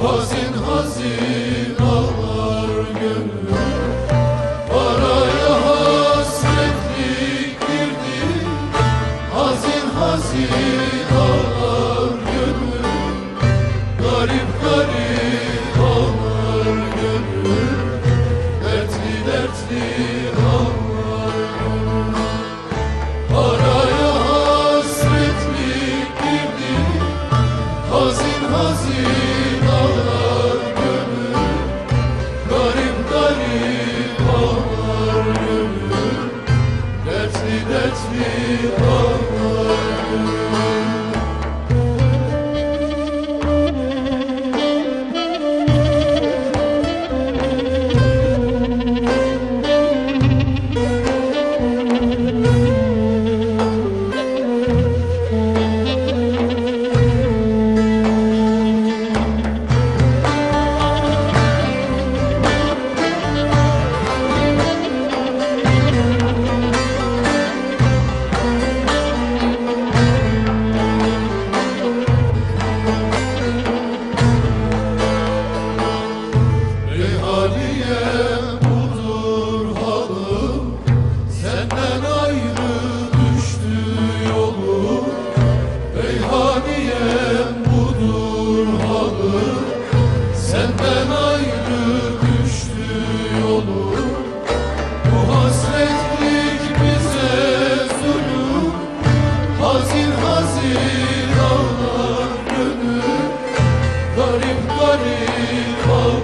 Rosin, Rosin. Ağlar Hazir hazir ağlar gönül. Garip garip ağlar.